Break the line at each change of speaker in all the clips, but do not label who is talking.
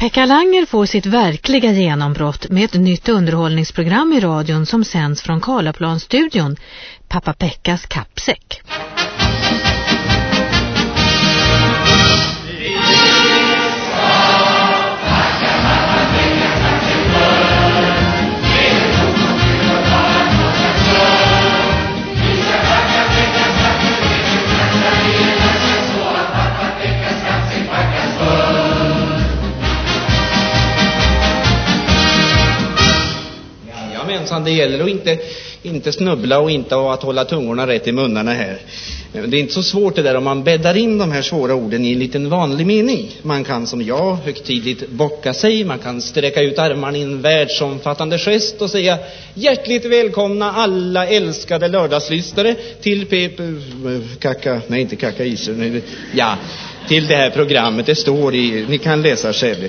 Pekka Langer får sitt verkliga genombrott med ett nytt underhållningsprogram i radion som sänds från Karlaplanstudion, Pappa Pekkas kappsäck.
Ensam. det gäller att inte, inte snubbla och inte att hålla tungorna rätt i munnarna här. Det är inte så svårt det där om man bäddar in de här svåra orden i en liten vanlig mening. Man kan som jag högtidligt bocka sig, man kan sträcka ut armarna i en världsomfattande gest och säga hjärtligt välkomna alla älskade lördagslyssnare till Pep... Kaka... Nej, inte Kacka Iser. Nej, ja, till det här programmet. Det står i... Ni kan läsa själv.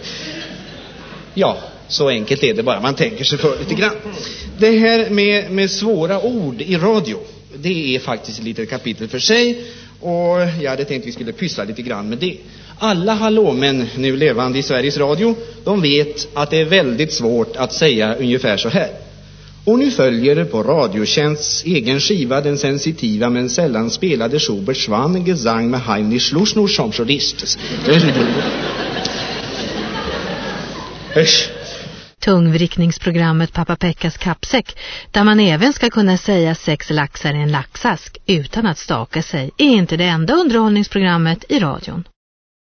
Ja, så enkelt är det bara. Man tänker sig för lite grann. Det här med, med svåra ord i radio, det är faktiskt ett litet kapitel för sig. Och jag hade tänkt vi skulle pyssla lite grann med det. Alla hallåmän nu levande i Sveriges Radio, de vet att det är väldigt svårt att säga ungefär så här. Och nu följer på Radiotjänsts egen skiva den sensitiva men sällan spelade Schubert Schwan Gesang med Heinrich Schlussnor som solist.
Usch tungvrickningsprogrammet Pappa Pekkas kappsäck där man även ska kunna säga sex laxar i en laxask utan att staka sig är inte det enda underhållningsprogrammet i radion.